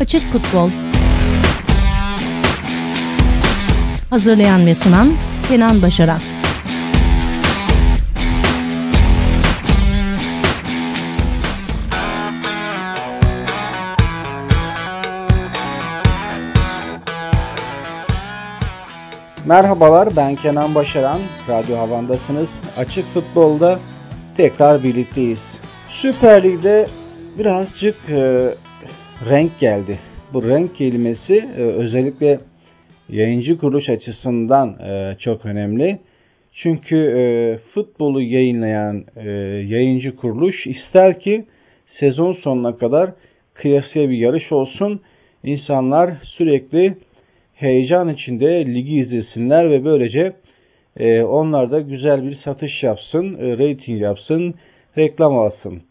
Açık Futbol Hazırlayan ve sunan Kenan Başaran Merhabalar ben Kenan Başaran. Radyo Havan'dasınız. Açık Futbol'da tekrar birlikteyiz. Süper Lig'de birazcık e, renk geldi. Bu renk kelimesi e, özellikle yayıncı kuruluş açısından e, çok önemli. Çünkü e, futbolu yayınlayan yayıncı kuruluş ister ki sezon sonuna kadar kıyasıya bir yarış olsun. İnsanlar sürekli heyecan içinde ligi izlesinler ve böylece onlar da güzel bir satış yapsın, rating yapsın, reklam alsın.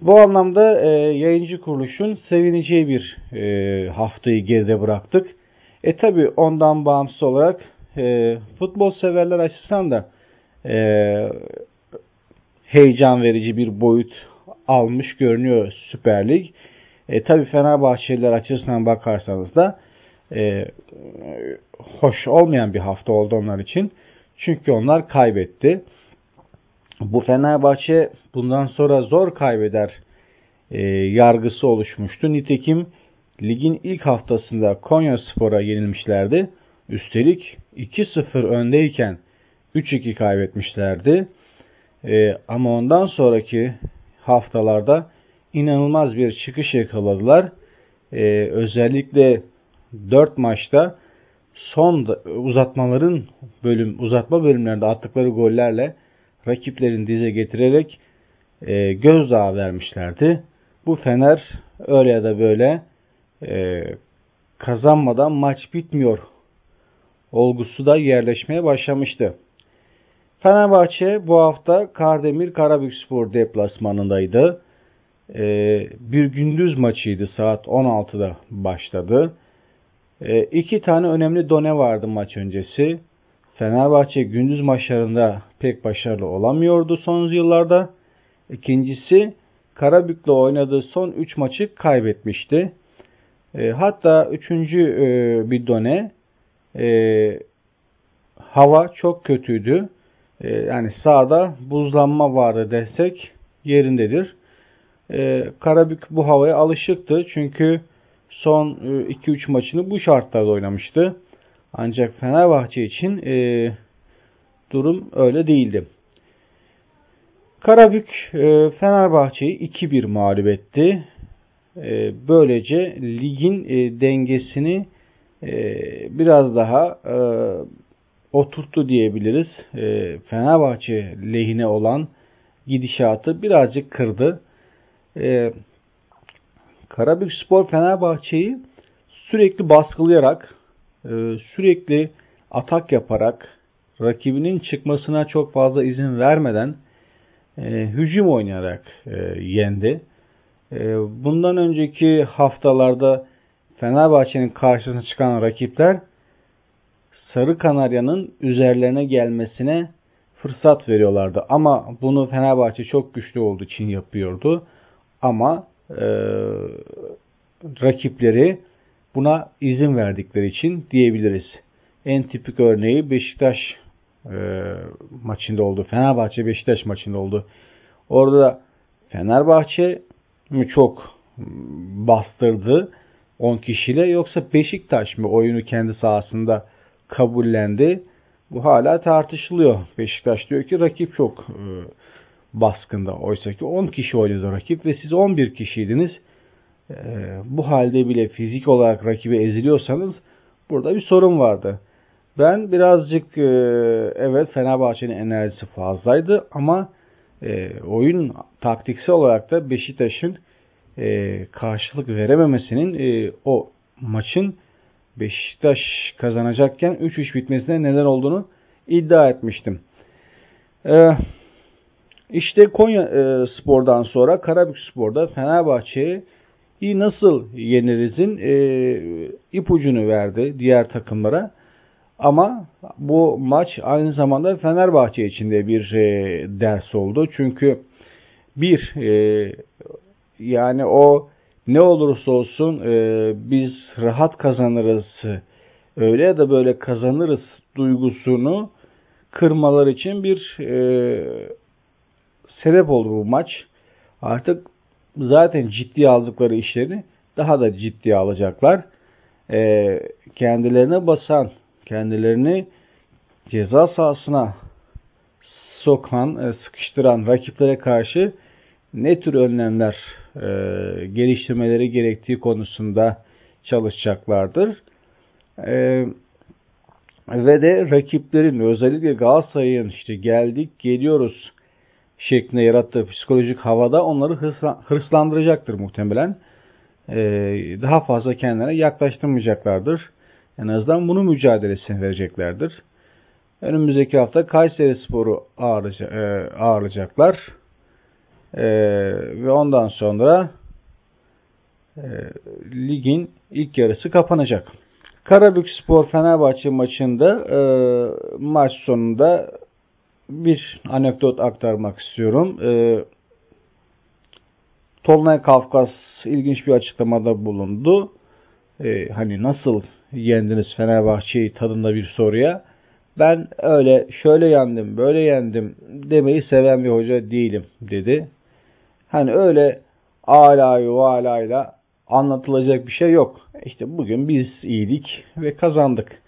Bu anlamda e, yayıncı kuruluşun sevineceği bir e, haftayı geride bıraktık. E tabi ondan bağımsız olarak e, futbol severler açısından da e, heyecan verici bir boyut almış görünüyor Süper Lig. E, tabi Fenerbahçeliler açısından bakarsanız da e, hoş olmayan bir hafta oldu onlar için. Çünkü onlar kaybetti. Bu Fenerbahçe bundan sonra zor kaybeder e, yargısı oluşmuştu. Nitekim ligin ilk haftasında Konya Spor'a yenilmişlerdi. Üstelik 2-0 öndeyken 3-2 kaybetmişlerdi. E, ama ondan sonraki haftalarda inanılmaz bir çıkış yakaladılar. E, özellikle 4 maçta son uzatmaların bölüm uzatma bölümlerinde attıkları gollerle rakiplerin dize getirerek e, gözdağı vermişlerdi. Bu Fener öyle ya da böyle e, kazanmadan maç bitmiyor olgusu da yerleşmeye başlamıştı. Fenerbahçe bu hafta Kardemir Karabükspor deplasmanındaydı. E, bir gündüz maçıydı saat 16'da başladı. E, iki tane önemli done vardı maç öncesi. Fenerbahçe gündüz maçlarında pek başarılı olamıyordu son yıllarda. İkincisi Karabük'le oynadığı son 3 maçı kaybetmişti. E, hatta üçüncü e, bir done e, hava çok kötüydü. E, yani sahada buzlanma vardı desek yerindedir. E, Karabük bu havaya alışıktı çünkü son 2-3 e, maçını bu şartlarda oynamıştı. Ancak Fenerbahçe için e, durum öyle değildi. Karabük e, Fenerbahçe'yi 2-1 mağlup etti. E, böylece ligin e, dengesini e, biraz daha e, oturttu diyebiliriz. E, Fenerbahçe lehine olan gidişatı birazcık kırdı. E, Karabük Spor Fenerbahçe'yi sürekli baskılayarak, sürekli atak yaparak, rakibinin çıkmasına çok fazla izin vermeden e, hücum oynayarak e, yendi. Bundan önceki haftalarda Fenerbahçe'nin karşısına çıkan rakipler Sarı Kanarya'nın üzerlerine gelmesine fırsat veriyorlardı. Ama bunu Fenerbahçe çok güçlü olduğu için yapıyordu. Ama e, rakipleri buna izin verdikleri için diyebiliriz. En tipik örneği Beşiktaş e, maçında oldu. Fenerbahçe Beşiktaş maçında oldu. Orada Fenerbahçe mi çok bastırdı 10 kişiyle yoksa Beşiktaş mı oyunu kendi sahasında kabullendi? Bu hala tartışılıyor. Beşiktaş diyor ki rakip çok e, baskında. Oysa ki 10 kişi oynadı rakip ve siz 11 kişiydiniz. Ee, bu halde bile fizik olarak rakibe eziliyorsanız burada bir sorun vardı. Ben birazcık e, evet Fenerbahçe'nin enerjisi fazlaydı ama e, oyun taktiksel olarak da Beşiktaş'ın e, karşılık verememesinin o maçın Beşiktaş kazanacakken 3-3 bitmesine neden olduğunu iddia etmiştim. Ee, işte Konya Spor'dan sonra Karabük Spor'da Fenerbahçe'yi nasıl yenirizin e, ipucunu verdi diğer takımlara. Ama bu maç aynı zamanda Fenerbahçe için de bir e, ders oldu. Çünkü bir e, yani o ne olursa olsun e, biz rahat kazanırız, öyle ya da böyle kazanırız duygusunu kırmalar için bir e, sebep oldu bu maç. Artık zaten ciddi aldıkları işleri daha da ciddiye alacaklar. E, kendilerine basan, kendilerini ceza sahasına sokan, e, sıkıştıran rakiplere karşı ne tür önlemler e, geliştirmeleri gerektiği konusunda çalışacaklardır. E, ve de rakiplerin özellikle Galatasaray'ın işte geldik geliyoruz şeklinde yarattığı psikolojik havada onları hırslandıracaktır muhtemelen. E, daha fazla kendilerine yaklaştırmayacaklardır. En azından bunu mücadelesini vereceklerdir. Önümüzdeki hafta Kayseri Sporu ağırlayacaklar. E, ve ondan sonra e, ligin ilk yarısı kapanacak. Karabük Spor Fenerbahçe maçında e, maç sonunda bir anekdot aktarmak istiyorum. E, Tolunay Kafkas ilginç bir açıklamada bulundu. E, hani nasıl yendiniz Fenerbahçe'yi tadında bir soruya. Ben öyle şöyle yendim böyle yendim demeyi seven bir hoca değilim dedi. Hani öyle alayı alayla anlatılacak bir şey yok. İşte bugün biz iyiydik ve kazandık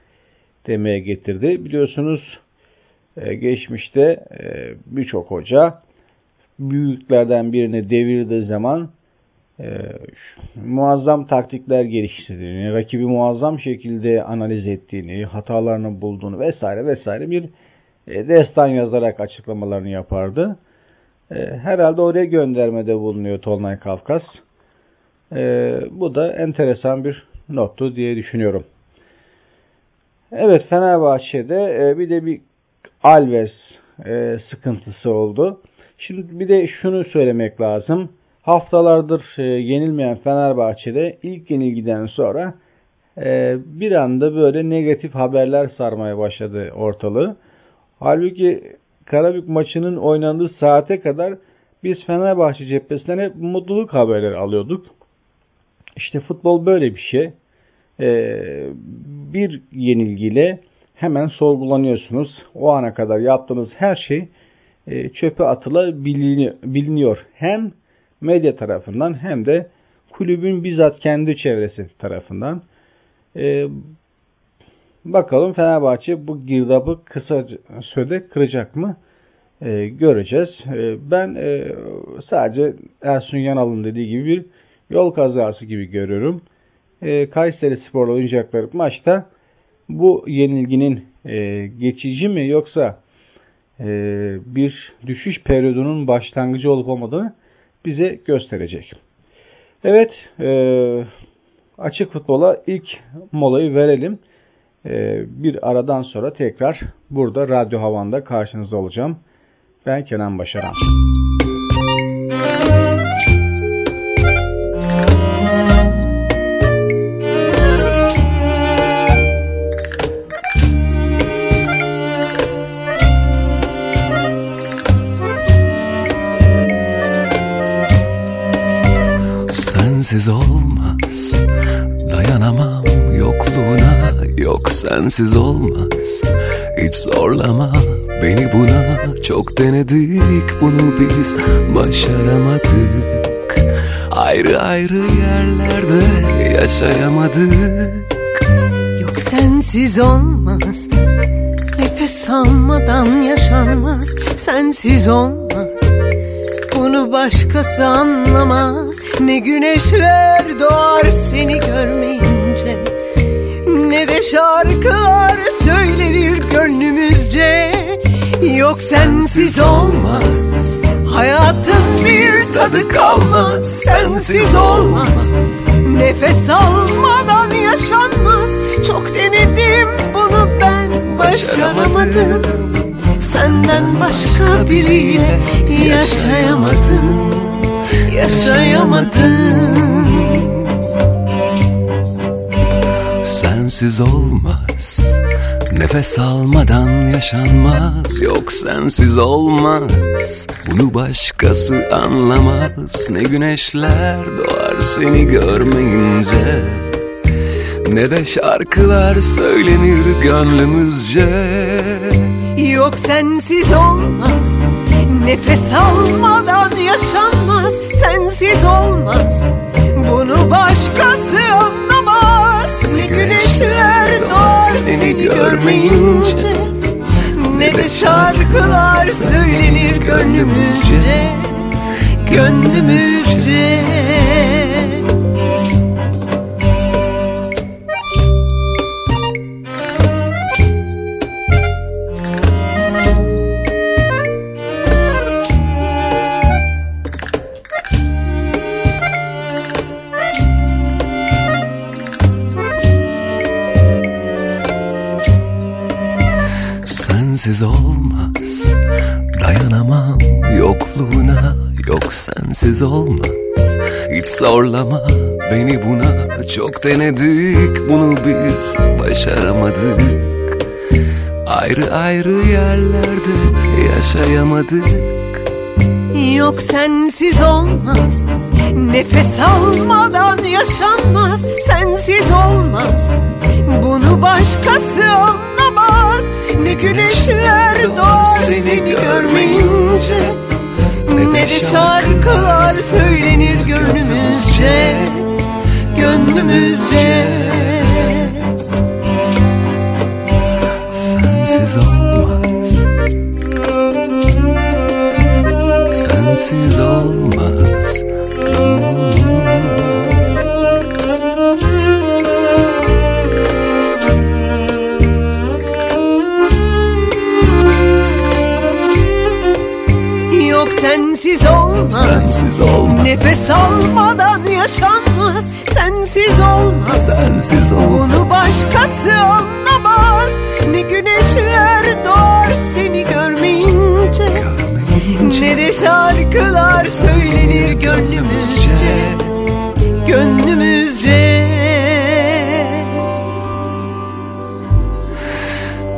demeye getirdi. Biliyorsunuz e, geçmişte e, birçok hoca büyüklerden birini devirdiği zaman e, muazzam taktikler geliştirdiğini, rakibi muazzam şekilde analiz ettiğini, hatalarını bulduğunu vesaire vesaire bir destan yazarak açıklamalarını yapardı. Herhalde oraya göndermede bulunuyor Tolunay Kafkas. Bu da enteresan bir nottu diye düşünüyorum. Evet Fenerbahçe'de bir de bir Alves sıkıntısı oldu. Şimdi bir de şunu söylemek lazım. Haftalardır e, yenilmeyen Fenerbahçe'de ilk yenilgiden sonra e, bir anda böyle negatif haberler sarmaya başladı ortalığı. Halbuki Karabük maçının oynandığı saate kadar biz Fenerbahçe cephesinden hep mutluluk haberleri alıyorduk. İşte futbol böyle bir şey. Ee, bir yenilgiyle hemen sorgulanıyorsunuz. O ana kadar yaptığınız her şey e, çöpe atılabiliyor. Hem medya tarafından hem de kulübün bizzat kendi çevresi tarafından. E, bakalım Fenerbahçe bu girdabı kısa sürede kıracak mı? E, göreceğiz. ben sadece Ersun Yanal'ın dediği gibi bir yol kazası gibi görüyorum. Kayseri Spor'la oynayacakları maçta bu yenilginin geçici mi yoksa e, bir düşüş periyodunun başlangıcı olup olmadığını bize gösterecek. Evet, e, açık futbola ilk molayı verelim. E, bir aradan sonra tekrar burada Radyo Havan'da karşınızda olacağım. Ben Kenan Başaran. Sensiz olmaz. Dayanamam yokluğuna yok sensiz olmaz. Hiç zorlama beni buna çok denedik bunu biz. Başaramadık Ayrı ayrı yerlerde yaşayamadık. Yok sensiz olmaz Nefes almadan yaşanmaz. Sensiz olmaz başkası anlamaz. Ne güneşler doğar seni görmeyince Ne de şarkılar söylenir gönlümüzce. Yok sensiz olmaz Hayatın bir tadı kalmaz. Sensiz olmaz Nefes almadan yaşanmaz. Çok denedim bunu ben başaramadım Senden başka biriyle yaşayamadım yaşayamadım. Sensiz olmaz Nefes almadan yaşanmaz. Yok sensiz olmaz Bunu başkası anlamaz. Ne güneşler doğar seni görmeyince Ne de şarkılar söylenir gönlümüzce Yok sensiz olmaz. Nefes almadan yaşanmaz. Sensiz olmaz. Bunu başkası anlamaz. Ne güneşler doğar seni görmeyince. Ne de şarkılar söylenir gönlümüzce. Gönlümüzce sensiz olmaz. Dayanamam yokluğuna. Yok sensiz olmaz. Hiç zorlama beni buna. Çok denedik bunu biz. Başaramadık. Ayrı ayrı yerlerde yaşayamadık. Yok sensiz olmaz. Nefes almadan yaşanmaz. Sensiz olmaz. Bunu başkası anlamaz Ne güneşler doğar seni görmeyince. Ne de şarkılar söylenir gönlümüzce. Gönlümüzce. Sensiz olmaz. Sensiz olmaz sensiz olmaz. Sensiz olmaz. Nefes almadan yaşanmaz. Sensiz olmaz. Sensiz olmaz. Bunu başkası anlamaz. Ne güneşler doğar seni görmeyince. Ne de şarkılar söylenir gönlümüzce. Gönlümüzce.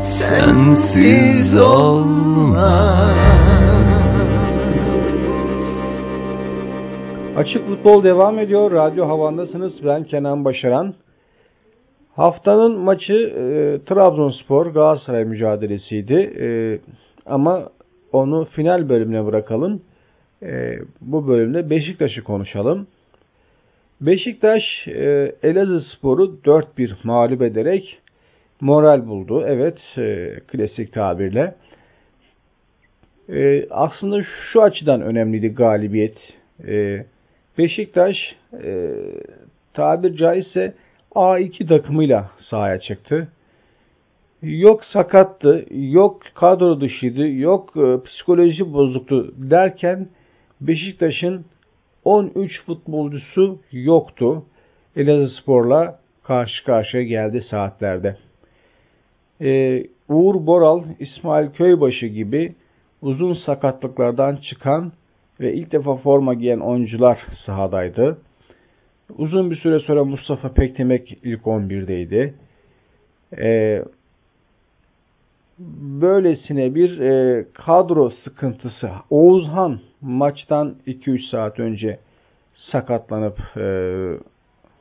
Sensiz olmaz Açık Futbol devam ediyor. Radyo Havan'dasınız. Ben Kenan Başaran. Haftanın maçı e, Trabzonspor Galatasaray mücadelesiydi. E, ama onu final bölümüne bırakalım. E, bu bölümde Beşiktaş'ı konuşalım. Beşiktaş e, Elazığ Spor'u 4-1 mağlup ederek moral buldu. Evet, e, klasik tabirle. E, aslında şu açıdan önemliydi galibiyet. E, Beşiktaş e, tabir caizse A2 takımıyla sahaya çıktı. Yok sakattı, yok kadro dışıydı, yok e, psikoloji bozuktu derken Beşiktaş'ın 13 futbolcusu yoktu. Elazığspor'la karşı karşıya geldi saatlerde. Ee, Uğur Boral, İsmail Köybaşı gibi uzun sakatlıklardan çıkan ve ilk defa forma giyen oyuncular sahadaydı. Uzun bir süre sonra Mustafa Pektemek ilk 11'deydi. Ee, böylesine bir e, kadro sıkıntısı. Oğuzhan maçtan 2-3 saat önce sakatlanıp e,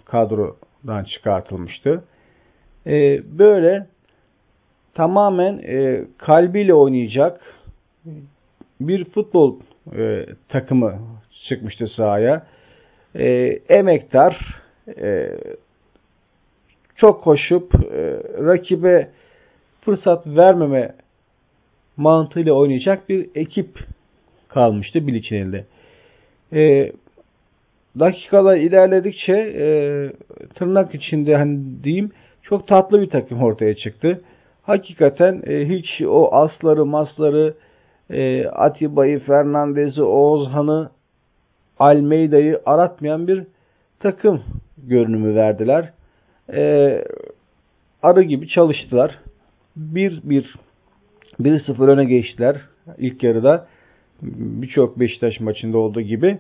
kadrodan çıkartılmıştı. E, böyle tamamen e, kalbiyle oynayacak bir futbol e, takımı çıkmıştı sahaya. E, emektar, e, çok koşup e, rakibe fırsat vermeme mantığıyla oynayacak bir ekip kalmıştı Bilic'in elinde. E, dakikalar ilerledikçe e, tırnak içinde hani diyeyim çok tatlı bir takım ortaya çıktı. Hakikaten e, hiç o asları masları e, Atiba'yı, Fernandez'i, Oğuzhan'ı, Almeida'yı aratmayan bir takım görünümü verdiler. E, arı gibi çalıştılar. 1-1 1-0 öne geçtiler ilk yarıda. Birçok Beşiktaş maçında olduğu gibi.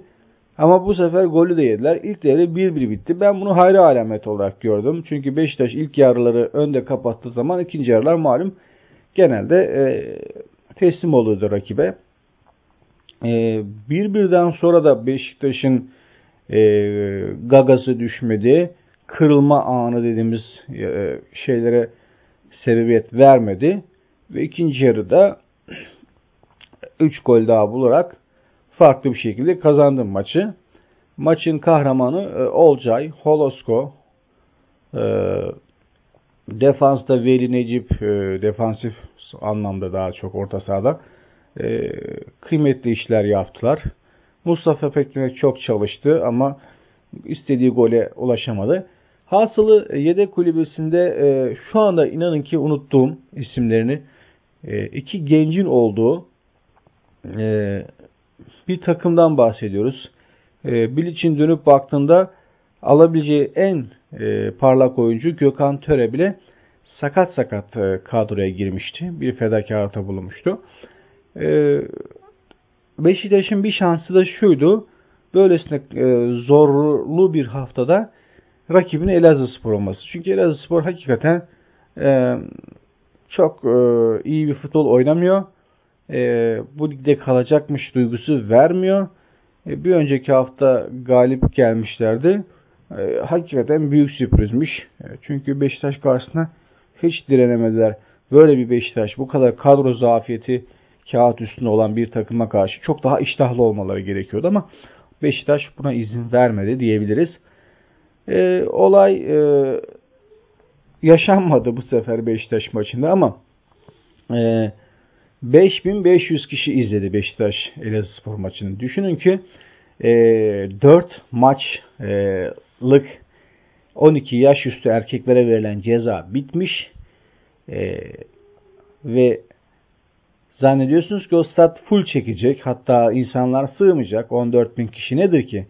Ama bu sefer golü de yediler. İlk devre 1-1 bitti. Ben bunu hayra alamet olarak gördüm. Çünkü Beşiktaş ilk yarıları önde kapattığı zaman ikinci yarılar malum genelde e, teslim oluyordu rakibe. E, bir birden sonra da Beşiktaş'ın e, gagası düşmedi. Kırılma anı dediğimiz e, şeylere sebebiyet vermedi. Ve ikinci yarıda 3 gol daha bularak farklı bir şekilde kazandım maçı. Maçın kahramanı e, Olcay, Holosko, e, defansta Veli Necip, e, defansif anlamda daha çok orta sahada e, kıymetli işler yaptılar. Mustafa Pekmez çok çalıştı ama istediği gole ulaşamadı. Hasılı yedek kulübesinde e, şu anda inanın ki unuttuğum isimlerini e, iki gencin olduğu e, bir takımdan bahsediyoruz. E, Bilic'in dönüp baktığında alabileceği en e, parlak oyuncu Gökhan Töre bile sakat sakat e, kadroya girmişti. Bir fedakarlıkta bulunmuştu. E, Beşiktaş'ın bir şansı da şuydu. Böylesine e, zorlu bir haftada rakibin Elazığ Spor olması. Çünkü Elazığ Spor hakikaten e, çok e, iyi bir futbol oynamıyor. E, bu ligde kalacakmış duygusu vermiyor. E, bir önceki hafta galip gelmişlerdi. E, hakikaten büyük sürprizmiş. E, çünkü Beşiktaş karşısında hiç direnemediler. Böyle bir Beşiktaş, bu kadar kadro zafiyeti kağıt üstünde olan bir takıma karşı çok daha iştahlı olmaları gerekiyordu ama Beşiktaş buna izin vermedi diyebiliriz. E, olay e, yaşanmadı bu sefer Beşiktaş maçında ama e, 5500 kişi izledi Beşiktaş Elazığspor maçını. Düşünün ki e, 4 maçlık 12 yaş üstü erkeklere verilen ceza bitmiş e, ve zannediyorsunuz ki o stat full çekecek hatta insanlar sığmayacak 14 bin kişi nedir ki?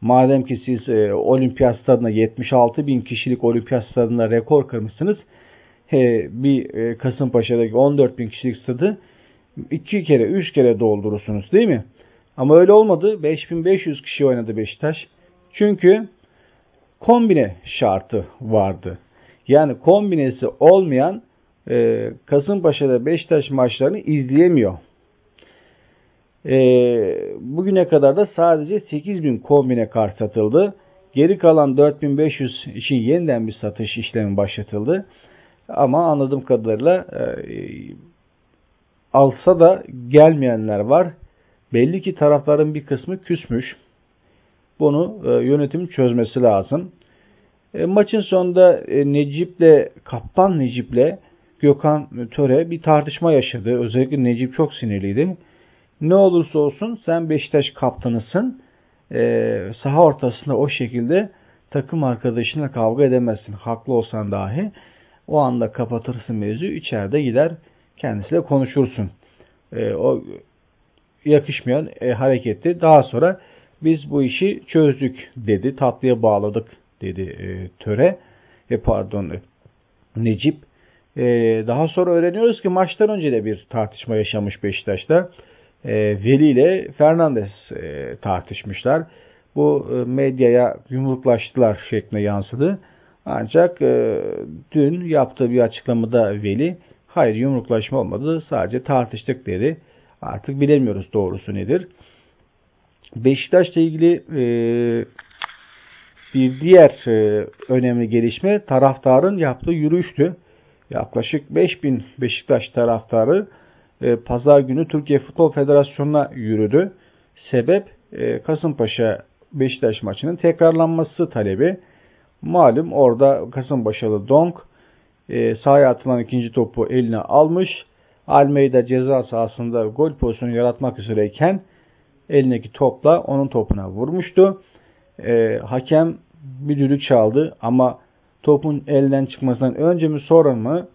Madem ki siz e, olimpiyat stadına 76 bin kişilik olimpiyat stadında rekor kırmışsınız e, bir e, Kasımpaşa'daki 14 bin kişilik stadı iki kere, üç kere doldurursunuz değil mi? Ama öyle olmadı. 5500 kişi oynadı Beşiktaş. Çünkü kombine şartı vardı. Yani kombinesi olmayan e, Kasımpaşa'da Beşiktaş maçlarını izleyemiyor. E, bugüne kadar da sadece 8000 kombine kart satıldı. Geri kalan 4500 için yeniden bir satış işlemi başlatıldı. Ama anladığım kadarıyla e, alsa da gelmeyenler var. Belli ki tarafların bir kısmı küsmüş. Bunu e, yönetimin çözmesi lazım. E, maçın sonunda e, Necip'le, Kaptan Necip'le Gökhan Töre bir tartışma yaşadı. Özellikle Necip çok sinirliydi. Ne olursa olsun sen Beşiktaş kaptanısın. E, saha ortasında o şekilde takım arkadaşınla kavga edemezsin. Haklı olsan dahi. O anda kapatırsın mevzu. içeride gider kendisiyle konuşursun. E, o yakışmayan e, hareketti. Daha sonra biz bu işi çözdük dedi. Tatlıya bağladık dedi e, töre. E, pardon e, Necip. E, daha sonra öğreniyoruz ki maçtan önce de bir tartışma yaşamış Beşiktaş'ta. E, Veli ile Fernandes e, tartışmışlar. Bu e, medyaya yumruklaştılar şeklinde yansıdı. Ancak e, dün yaptığı bir açıklamada Veli hayır yumruklaşma olmadı sadece tartıştık dedi. Artık bilemiyoruz doğrusu nedir. Beşiktaş'la ilgili e, bir diğer e, önemli gelişme taraftarın yaptığı yürüyüştü. Yaklaşık 5000 Beşiktaş taraftarı e, pazar günü Türkiye Futbol Federasyonu'na yürüdü. Sebep e, Kasımpaşa Beşiktaş maçının tekrarlanması talebi. Malum orada Kasımpaşalı Donk e, sahaya atılan ikinci topu eline almış. Almeida ceza sahasında gol pozisyonu yaratmak üzereyken elindeki topla onun topuna vurmuştu. E, hakem bir düdük çaldı ama topun elden çıkmasından önce mi sonra mı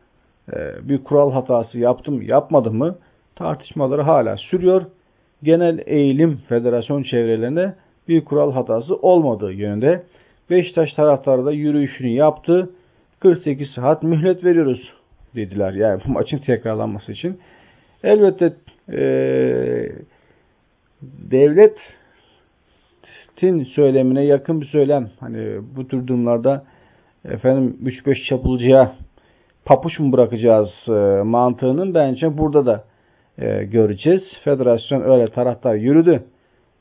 e, bir kural hatası yaptım mı yapmadı mı tartışmaları hala sürüyor. Genel eğilim federasyon çevrelerinde bir kural hatası olmadığı yönünde. Beşiktaş taraftarı da yürüyüşünü yaptı. 48 saat mühlet veriyoruz dediler. Yani bu maçın tekrarlanması için. Elbette e, devlet Ahmet'in söylemine yakın bir söylem. Hani bu tür durumlarda efendim 3-5 çapulcuya papuç mu bırakacağız e, mantığının bence burada da e, göreceğiz. Federasyon öyle taraftar yürüdü.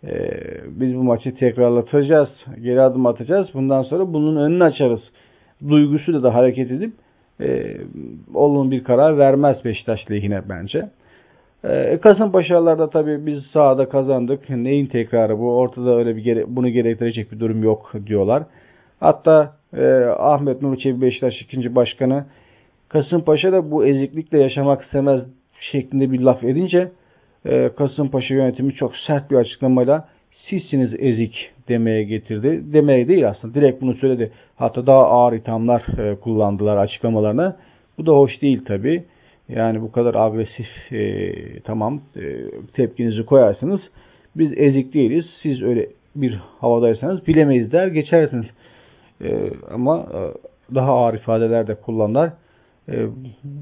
E, biz bu maçı tekrarlatacağız. Geri adım atacağız. Bundan sonra bunun önünü açarız. Duygusuyla da hareket edip e, olumlu bir karar vermez Beşiktaş lehine bence. E, Kasımpaşalılarda tabii biz sahada kazandık. Neyin tekrarı bu? Ortada öyle bir gere bunu gerektirecek bir durum yok diyorlar. Hatta e, Ahmet Nur Çebi Beşiktaş ikinci başkanı Kasımpaşa da bu eziklikle yaşamak istemez şeklinde bir laf edince e, Kasımpaşa yönetimi çok sert bir açıklamayla sizsiniz ezik demeye getirdi. Demeye değil aslında direkt bunu söyledi. Hatta daha ağır ithamlar e, kullandılar açıklamalarına. Bu da hoş değil tabi. Yani bu kadar agresif e, tamam e, tepkinizi koyarsınız. Biz ezik değiliz. Siz öyle bir havadaysanız bilemeyiz der geçersiniz. E, ama e, daha ağır ifadeler de kullanırlar. E,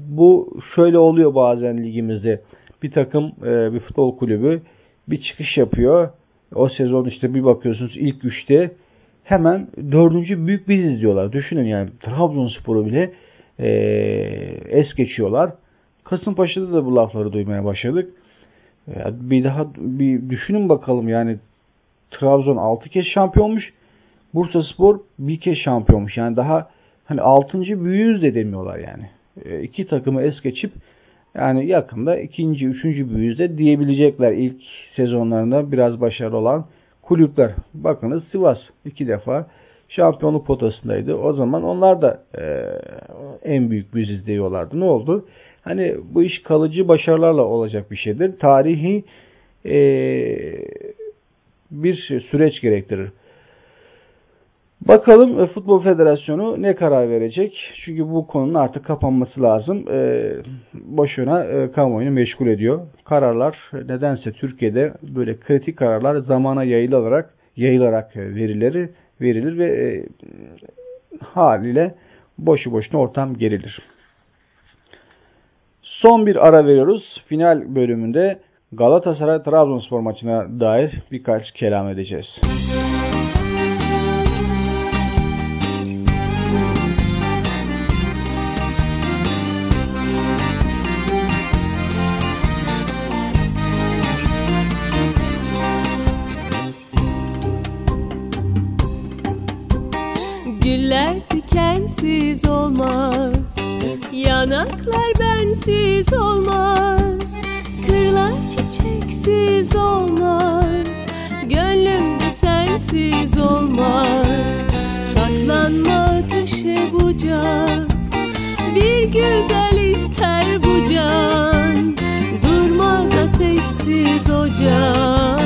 bu şöyle oluyor bazen ligimizde. Bir takım e, bir futbol kulübü bir çıkış yapıyor. O sezon işte bir bakıyorsunuz ilk üçte hemen dördüncü büyük biziz diyorlar. Düşünün yani Trabzonspor'u bile e, es geçiyorlar. Kasımpaşa'da da bu lafları duymaya başladık. Bir daha bir düşünün bakalım yani Trabzon 6 kez şampiyonmuş. Bursa Spor bir kez şampiyonmuş. Yani daha hani 6. büyüğüz de demiyorlar yani. E, iki takımı es geçip yani yakında ikinci, üçüncü büyüğüz de diyebilecekler ilk sezonlarında biraz başarılı olan kulüpler. Bakınız Sivas iki defa şampiyonluk potasındaydı. O zaman onlar da e, en büyük biziz diyorlardı. Ne oldu? Hani bu iş kalıcı başarılarla olacak bir şeydir. Tarihi e, bir süreç gerektirir. Bakalım e, Futbol Federasyonu ne karar verecek? Çünkü bu konunun artık kapanması lazım. E, boşuna e, kamuoyunu meşgul ediyor. Kararlar nedense Türkiye'de böyle kritik kararlar zamana yayılarak yayılarak verileri verilir ve e, haliyle boşu boşuna ortam gerilir. Son bir ara veriyoruz. Final bölümünde Galatasaray Trabzonspor maçına dair birkaç kelam edeceğiz. Güller dikensiz olmaz Yanaklar bensiz olmaz Kırlar çiçeksiz olmaz Gönlümde sensiz olmaz. Saklanma köşe bucak Bir güzel ister bu can. Durmaz ateşsiz ocak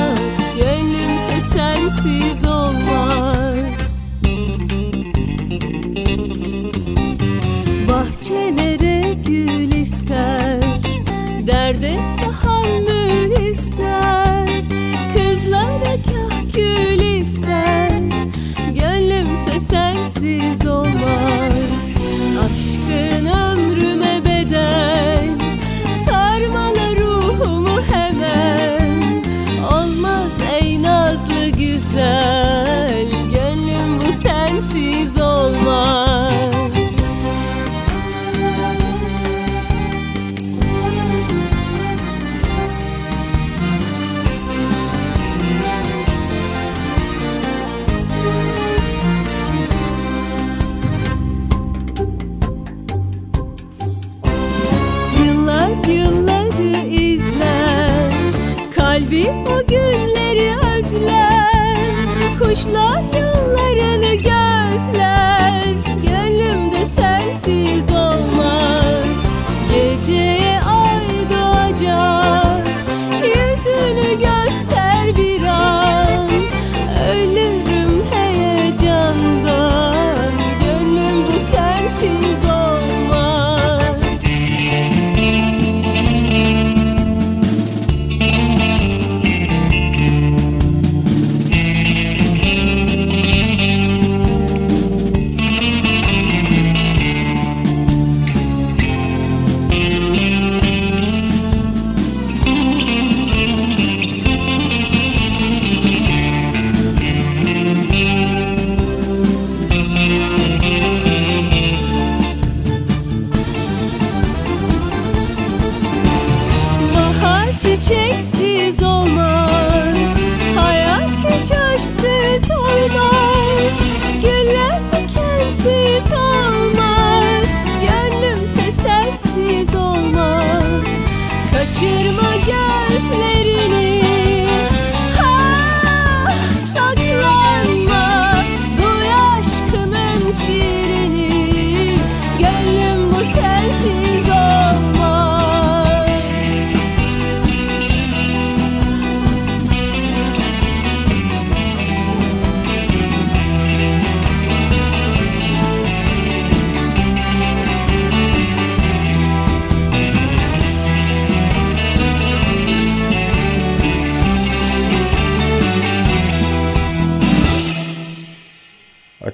bahçelere gül ister Derde tahammül ister Kızlara kahkül ister Gönlümse sensiz olmaz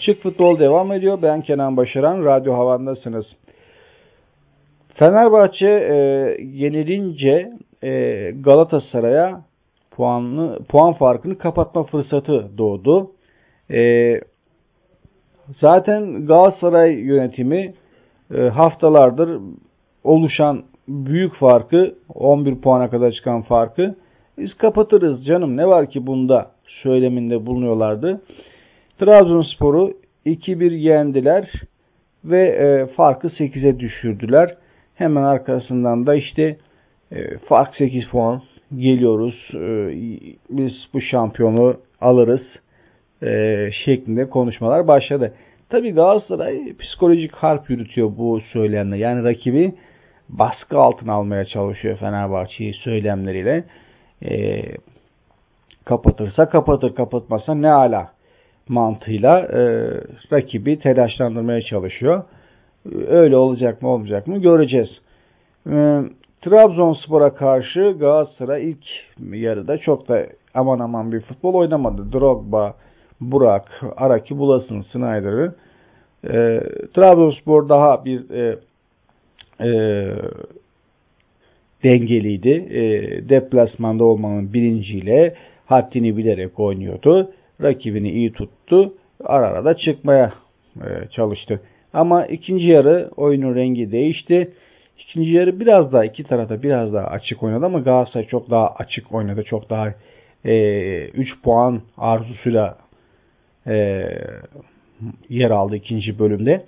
Açık Futbol devam ediyor. Ben Kenan Başaran. Radyo Havan'dasınız. Fenerbahçe e, yenilince e, Galatasaray'a puanlı, puan farkını kapatma fırsatı doğdu. E, zaten Galatasaray yönetimi e, haftalardır oluşan büyük farkı 11 puana kadar çıkan farkı biz kapatırız canım ne var ki bunda söyleminde bulunuyorlardı. Trabzonspor'u 2-1 yendiler ve e, farkı 8'e düşürdüler. Hemen arkasından da işte e, fark 8 puan geliyoruz. E, biz bu şampiyonu alırız e, şeklinde konuşmalar başladı. Tabi Galatasaray psikolojik harp yürütüyor bu söylemle. Yani rakibi baskı altına almaya çalışıyor Fenerbahçe'yi söylemleriyle. E, kapatırsa kapatır, kapatmazsa ne ala mantığıyla e, rakibi telaşlandırmaya çalışıyor. Öyle olacak mı olmayacak mı göreceğiz. E, Trabzonspor'a karşı Galatasaray ilk yarıda çok da aman aman bir futbol oynamadı. Drogba, Burak, Araki bulasın Snyder'ı. E, Trabzonspor daha bir e, e, dengeliydi. E, deplasmanda olmanın bilinciyle haddini bilerek oynuyordu. Rakibini iyi tuttu. Ara ara da çıkmaya e, çalıştı. Ama ikinci yarı oyunun rengi değişti. İkinci yarı biraz daha iki tarafta biraz daha açık oynadı ama Galatasaray çok daha açık oynadı. Çok daha e, 3 puan arzusuyla e, yer aldı ikinci bölümde.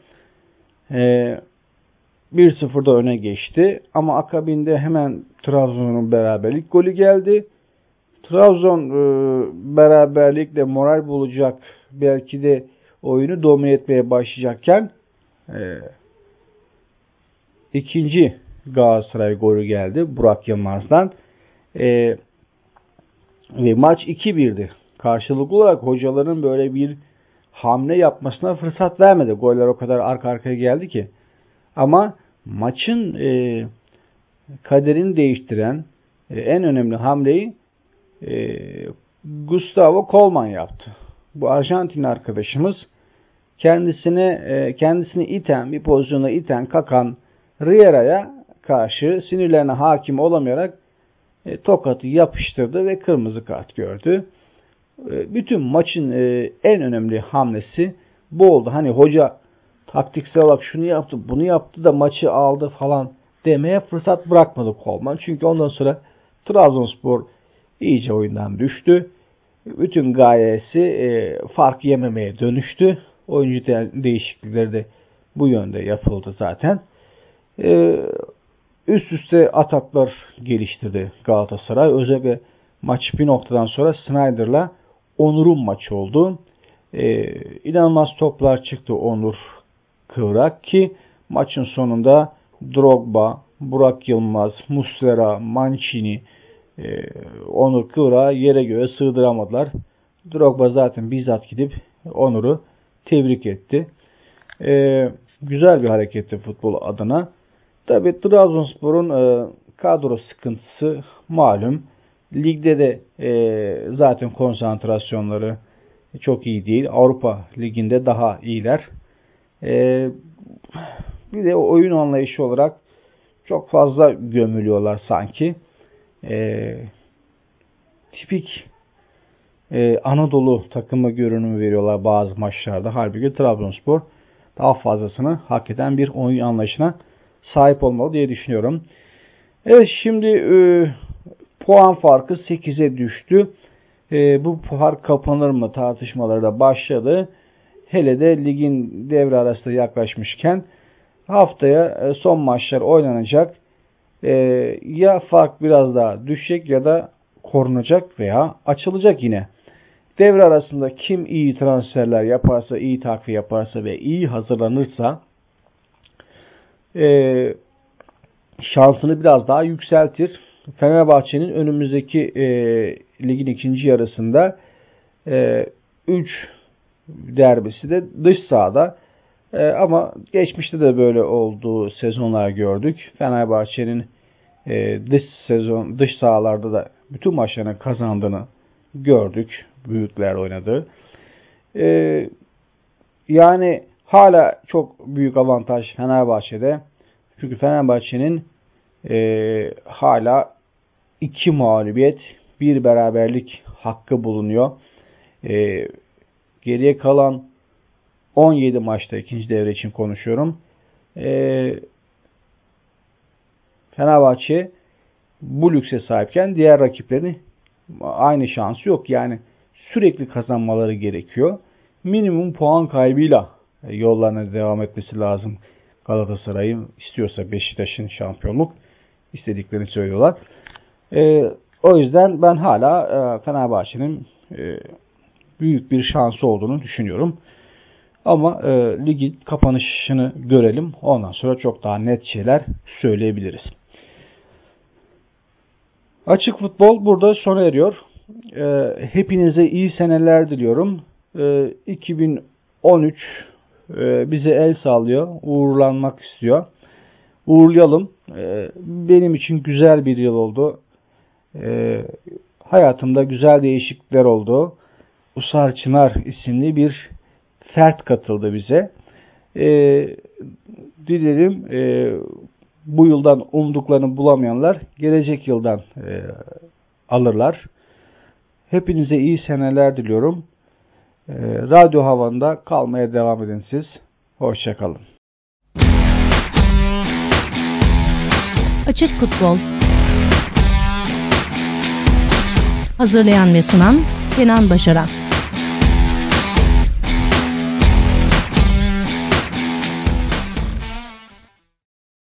E, 1-0'da öne geçti ama akabinde hemen Trabzon'un beraberlik golü geldi. Trabzon e, beraberlikle moral bulacak belki de oyunu domine etmeye başlayacakken e, ikinci Galatasaray golü geldi Burak Yılmaz'dan. E, ve maç 2-1'di. Karşılıklı olarak hocaların böyle bir hamle yapmasına fırsat vermedi. Goller o kadar arka arkaya geldi ki. Ama maçın e, kaderini değiştiren e, en önemli hamleyi e, Gustavo Colman yaptı. Bu Arjantin arkadaşımız kendisine e, kendisini iten bir pozisyona iten kakan Riera'ya karşı sinirlerine hakim olamayarak e, tokatı yapıştırdı ve kırmızı kart gördü. E, bütün maçın e, en önemli hamlesi bu oldu. Hani hoca taktiksel olarak şunu yaptı, bunu yaptı da maçı aldı falan demeye fırsat bırakmadı Kolman. Çünkü ondan sonra Trabzonspor iyice oyundan düştü. Bütün gayesi e, fark yememeye dönüştü. Oyuncu değişiklikleri de bu yönde yapıldı zaten. E, üst üste ataklar geliştirdi Galatasaray. Özellikle maç bir noktadan sonra Snyder'la Onur'un maçı oldu. E, inanılmaz toplar çıktı Onur Kıvrak ki maçın sonunda Drogba, Burak Yılmaz, Muslera, Mancini, Onur Kıvrak'ı yere göğe sığdıramadılar. Drogba zaten bizzat gidip Onur'u tebrik etti. E, güzel bir hareketti futbol adına. Tabi Trabzonspor'un e, kadro sıkıntısı malum. Ligde de e, zaten konsantrasyonları çok iyi değil. Avrupa Ligi'nde daha iyiler. E, bir de oyun anlayışı olarak çok fazla gömülüyorlar sanki. E, tipik e, Anadolu takımı görünümü veriyorlar bazı maçlarda. Halbuki Trabzonspor daha fazlasını hak eden bir oyun anlayışına sahip olmalı diye düşünüyorum. Evet şimdi e, puan farkı 8'e düştü. E, bu fark kapanır mı tartışmaları da başladı. Hele de ligin devre arasında yaklaşmışken haftaya e, son maçlar oynanacak. E, ya fark biraz daha düşecek ya da korunacak veya açılacak yine. Devre arasında kim iyi transferler yaparsa, iyi takviye yaparsa ve iyi hazırlanırsa e, şansını biraz daha yükseltir. Fenerbahçe'nin önümüzdeki e, ligin ikinci yarısında 3 e, derbisi de dış sahada. E, ama geçmişte de böyle olduğu sezonlar gördük. Fenerbahçe'nin e, dış sezon dış sahalarda da bütün maçlarını kazandığını gördük. Büyükler oynadı. E, yani hala çok büyük avantaj Fenerbahçe'de. Çünkü Fenerbahçe'nin e, hala iki mağlubiyet, bir beraberlik hakkı bulunuyor. E, geriye kalan 17 maçta ikinci devre için konuşuyorum. E, Fenerbahçe bu lükse sahipken diğer rakiplerini aynı şansı yok. Yani sürekli kazanmaları gerekiyor. Minimum puan kaybıyla yollarına devam etmesi lazım. Galatasaray'ın istiyorsa Beşiktaş'ın şampiyonluk istediklerini söylüyorlar. E, o yüzden ben hala e, Fenerbahçe'nin e, büyük bir şansı olduğunu düşünüyorum. Ama e, ligin kapanışını görelim. Ondan sonra çok daha net şeyler söyleyebiliriz. Açık futbol burada sona eriyor. E, hepinize iyi seneler diliyorum. E, 2013 e, bize el sağlıyor. Uğurlanmak istiyor. Uğurlayalım. E, benim için güzel bir yıl oldu. E, hayatımda güzel değişiklikler oldu. Usar Çınar isimli bir fert katıldı bize. E, dilerim e, bu yıldan umduklarını bulamayanlar gelecek yıldan e, alırlar. Hepinize iyi seneler diliyorum. E, radyo havanda kalmaya devam edin siz. Hoşçakalın. Açık Futbol Hazırlayan ve sunan Kenan Başaran